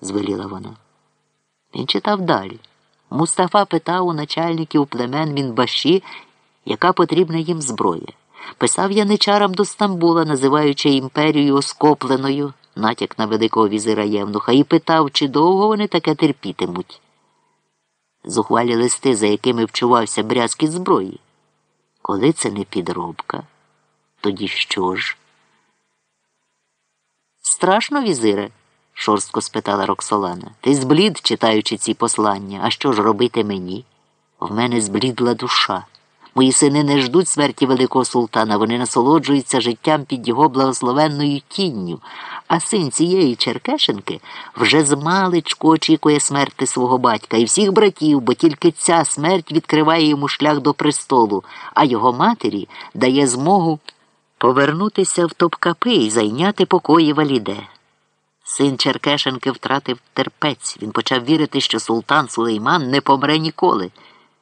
звеліла вона. Він читав далі. Мустафа питав у начальників племен Мінбаші, яка потрібна їм зброя. Писав яничарам до Стамбула, називаючи імперію оскопленою, натяк на великого візира Євнуха, і питав, чи довго вони таке терпітимуть. Зухвалі листи, за якими вчувався брязкіт зброї. Коли це не підробка, тоді що ж? Страшно, візире? Шорстко спитала Роксолана. Ти зблід, читаючи ці послання, а що ж робити мені? В мене зблідла душа. Мої сини не ждуть смерті великого султана, вони насолоджуються життям під його благословенною тінню, а син цієї Черкешенки вже змалечку очікує смерти свого батька і всіх братів, бо тільки ця смерть відкриває йому шлях до престолу, а його матері дає змогу повернутися в Топкапи і зайняти покої валіде. Син Черкешенки втратив терпець. Він почав вірити, що султан Сулейман не помре ніколи.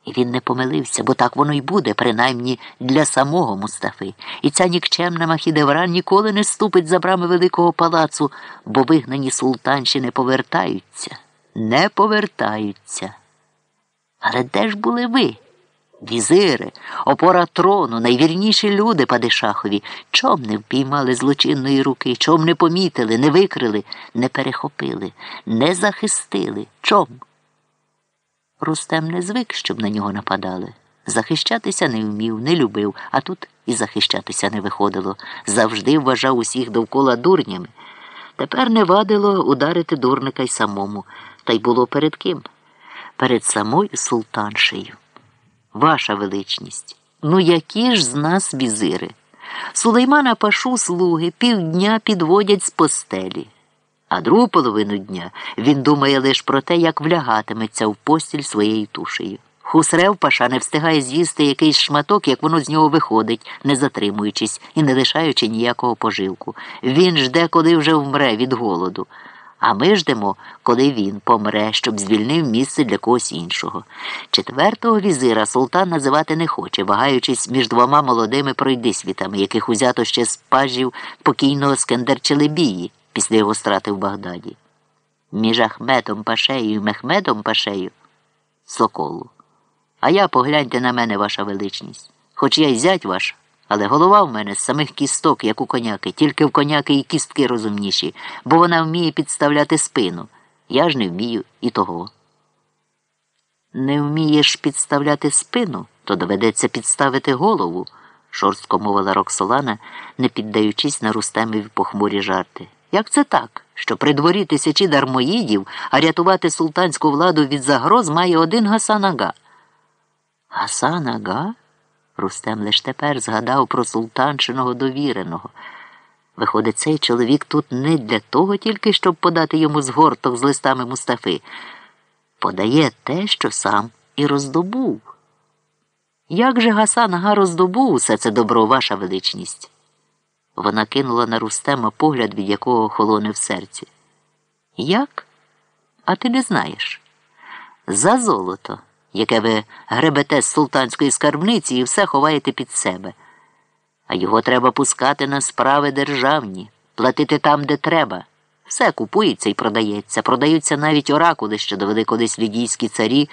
І він не помилився, бо так воно й буде, принаймні для самого Мустафи. І ця нікчемна Махідевран ніколи не ступить за брами великого палацу, бо вигнані султанші не повертаються, не повертаються. Але де ж були ви? Візири, опора трону, найвірніші люди Падишахові, чом не впіймали злочинної руки, чом не помітили, не викрили, не перехопили, не захистили. Чом? Рустем не звик, щоб на нього нападали. Захищатися не вмів, не любив, а тут і захищатися не виходило. Завжди вважав усіх довкола дурнями. Тепер не вадило ударити дурника й самому, та й було перед ким? Перед самою султаншею. Ваша величність, ну які ж з нас візири? Сулеймана пашу слуги півдня підводять з постелі, а другу половину дня він думає лише про те, як влягатиметься в постіль своєю тушею. Хусрев паша не встигає з'їсти якийсь шматок, як воно з нього виходить, не затримуючись і не лишаючи ніякого поживку. Він жде, коли вже вмре від голоду. А ми ждемо, коли він помре, щоб звільнив місце для когось іншого. Четвертого візира султан називати не хоче, вагаючись між двома молодими пройдисвітами, яких узято ще з пажів покійного Скендер Челебії після його страти в Багдаді. Між Ахметом Пашею і Мехмедом Пашею Соколу. А я погляньте на мене, ваша величність. Хоч я й зять ваш, але голова в мене з самих кісток, як у коняки, тільки в коняки і кістки розумніші, бо вона вміє підставляти спину. Я ж не вмію і того. Не вмієш підставляти спину, то доведеться підставити голову, шорстко мовила Роксолана, не піддаючись на рустемові похмурі жарти. Як це так, що при дворі тисячі дармоїдів, а рятувати султанську владу від загроз має один Гасан Ага? Гасан Ага? Рустем лиш тепер згадав про султанчиного довіреного. Виходить, цей чоловік тут не для того тільки, щоб подати йому згорток з листами Мустафи. Подає те, що сам і роздобув. Як же Гасан Ага роздобув усе це добро, ваша величність? Вона кинула на Рустема погляд, від якого холоне в серці. Як? А ти не знаєш? За золото яке ви гребете з султанської скарбниці і все ховаєте під себе. А його треба пускати на справи державні, платити там, де треба. Все купується і продається. Продаються навіть оракули, що довели колись лідійські царі,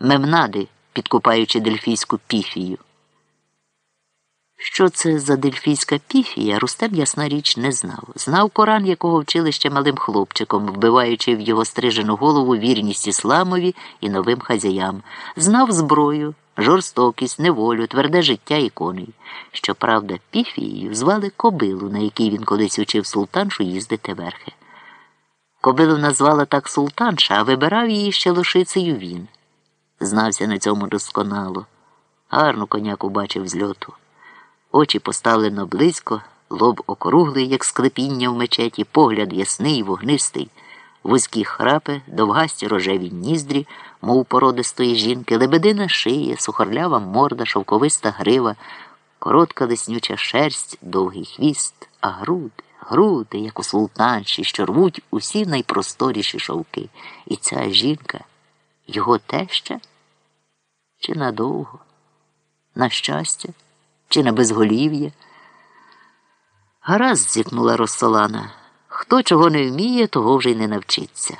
мемнади, підкупаючи дельфійську піфію. Що це за дельфійська піфія, Рустем, ясна річ, не знав. Знав Коран, якого вчили ще малим хлопчиком, вбиваючи в його стрижену голову вірність ісламові і новим хазяям. Знав зброю, жорстокість, неволю, тверде життя і коней. Щоправда, піфією звали кобилу, на якій він колись учив султаншу їздити верхи. Кобилу назвала так султанша, а вибирав її ще лошицею він. Знався на цьому досконало. Гарну коняку бачив з льоту. Очі поставлено близько, лоб округлий, як склепіння в мечеті, погляд ясний, вогнистий, вузькі храпи, довгасті рожеві ніздрі, мов породистої жінки, лебедина шиє, сухарлява морда, шовковиста грива, коротка лиснюча шерсть, довгий хвіст, а груди, груди, як у султанші, що рвуть усі найпросторіші шовки. І ця жінка, його теща? Чи надовго? На щастя? Чи на безголів'я. Гаразд, зітнула Росолана. Хто чого не вміє, того вже й не навчиться.